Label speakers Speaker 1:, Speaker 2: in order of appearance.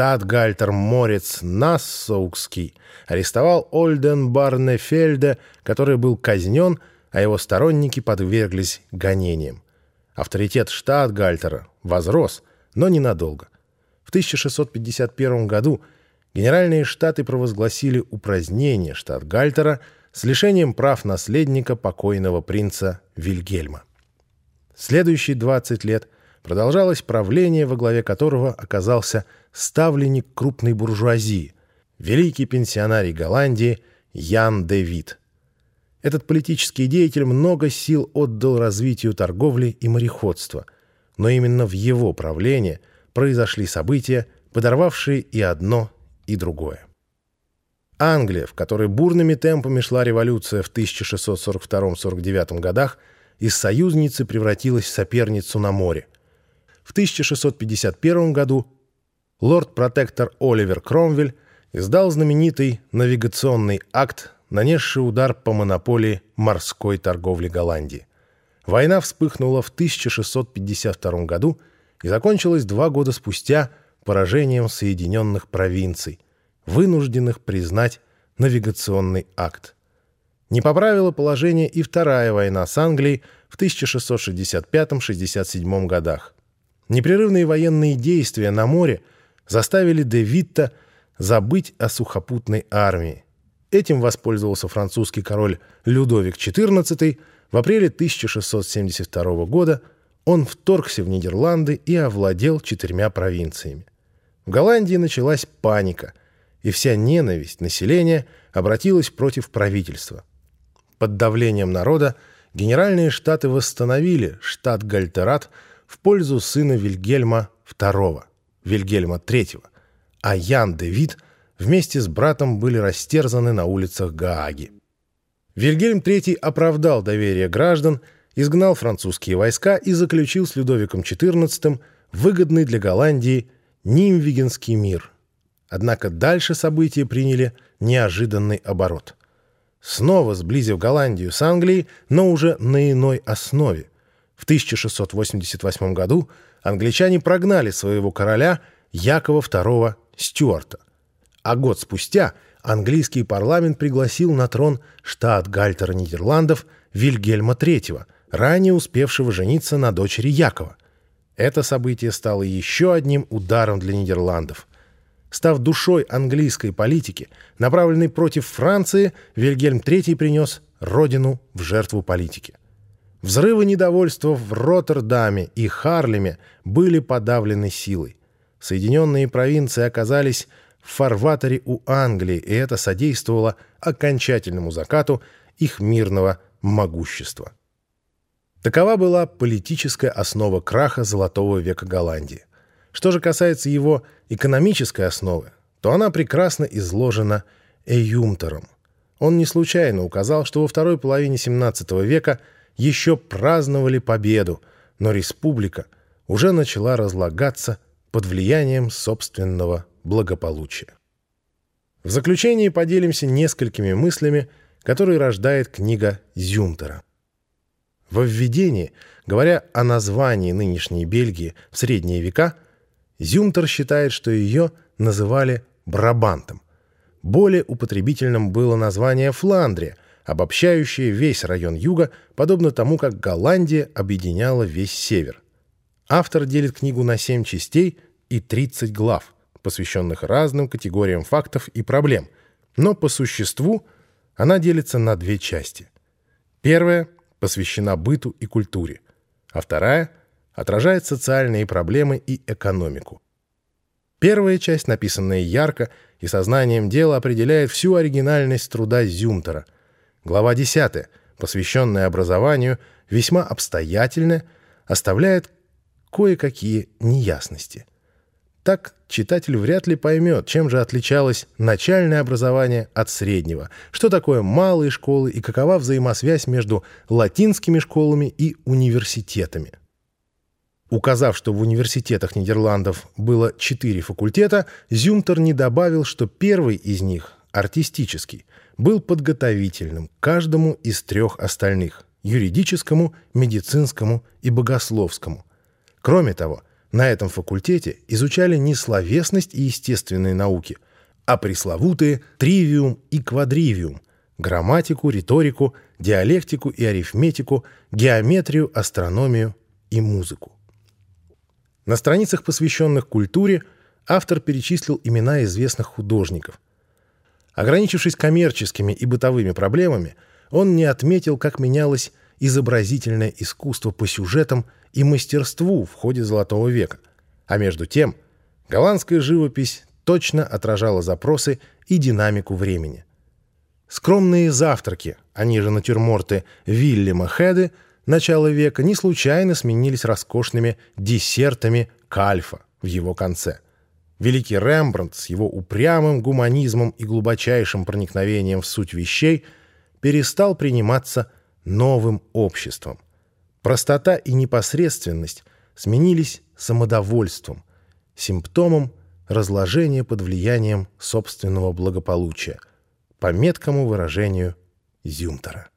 Speaker 1: штат-гальтер Морец Нассаукский арестовал Ольден Барнефельде, который был казнен, а его сторонники подверглись гонениям. Авторитет штат-гальтера возрос, но ненадолго. В 1651 году Генеральные Штаты провозгласили упразднение штат-гальтера с лишением прав наследника покойного принца Вильгельма. Следующие 20 лет продолжалось правление, во главе которого оказался ставленник крупной буржуазии, великий пенсионарий Голландии Ян де Вит. Этот политический деятель много сил отдал развитию торговли и мореходства, но именно в его правлении произошли события, подорвавшие и одно, и другое. Англия, в которой бурными темпами шла революция в 1642-49 годах, из союзницы превратилась в соперницу на море. В 1651 году лорд-протектор Оливер Кромвель издал знаменитый навигационный акт, нанесший удар по монополии морской торговли Голландии. Война вспыхнула в 1652 году и закончилась два года спустя поражением Соединенных провинций, вынужденных признать навигационный акт. Не поправила положение и Вторая война с Англией в 1665-67 годах. Непрерывные военные действия на море заставили де Витта забыть о сухопутной армии. Этим воспользовался французский король Людовик XIV. В апреле 1672 года он вторгся в Нидерланды и овладел четырьмя провинциями. В Голландии началась паника, и вся ненависть населения обратилась против правительства. Под давлением народа Генеральные Штаты восстановили штат Гальтерат в пользу сына Вильгельма II, Вильгельма III, а Ян де Вит вместе с братом были растерзаны на улицах Гааги. Вильгельм III оправдал доверие граждан, изгнал французские войска и заключил с Людовиком XIV выгодный для Голландии Нимвигенский мир. Однако дальше события приняли неожиданный оборот – снова сблизив Голландию с Англией, но уже на иной основе. В 1688 году англичане прогнали своего короля Якова II Стюарта. А год спустя английский парламент пригласил на трон штат Гальтера Нидерландов Вильгельма III, ранее успевшего жениться на дочери Якова. Это событие стало еще одним ударом для Нидерландов. Став душой английской политики, направленной против Франции, Вильгельм III принес родину в жертву политики. Взрывы недовольства в Роттердаме и Харлеме были подавлены силой. Соединенные провинции оказались в фарватере у Англии, и это содействовало окончательному закату их мирного могущества. Такова была политическая основа краха Золотого века Голландии. Что же касается его экономической основы, то она прекрасно изложена Эюмтером. Он не случайно указал, что во второй половине XVII века еще праздновали победу, но республика уже начала разлагаться под влиянием собственного благополучия. В заключение поделимся несколькими мыслями, которые рождает книга Зюмтера. Во введении, говоря о названии нынешней Бельгии в средние века – Зюмтер считает, что ее называли Брабантом. Более употребительным было название Фландрия, обобщающее весь район юга, подобно тому, как Голландия объединяла весь север. Автор делит книгу на 7 частей и 30 глав, посвященных разным категориям фактов и проблем, но по существу она делится на две части. Первая посвящена быту и культуре, а вторая отражает социальные проблемы и экономику. Первая часть, написанная ярко и сознанием дела, определяет всю оригинальность труда Зюмтера. Глава 10, посвященная образованию, весьма обстоятельная, оставляет кое-какие неясности. Так читатель вряд ли поймет, чем же отличалось начальное образование от среднего, что такое малые школы и какова взаимосвязь между латинскими школами и университетами. Указав, что в университетах Нидерландов было четыре факультета, Зюмтер не добавил, что первый из них, артистический, был подготовительным к каждому из трех остальных – юридическому, медицинскому и богословскому. Кроме того, На этом факультете изучали не словесность и естественные науки, а пресловутые тривиум и квадривиум, грамматику, риторику, диалектику и арифметику, геометрию, астрономию и музыку. На страницах, посвященных культуре, автор перечислил имена известных художников. Ограничившись коммерческими и бытовыми проблемами, он не отметил, как менялось изобразительное искусство по сюжетам и мастерству в ходе Золотого века. А между тем, голландская живопись точно отражала запросы и динамику времени. Скромные завтраки, они же натюрморты Вильяма Хеды, начала века не случайно сменились роскошными десертами кальфа в его конце. Великий Рембрандт с его упрямым гуманизмом и глубочайшим проникновением в суть вещей перестал приниматься новым обществом. Простота и непосредственность сменились самодовольством, симптомом разложения под влиянием собственного благополучия, по меткому выражению Зюмтера.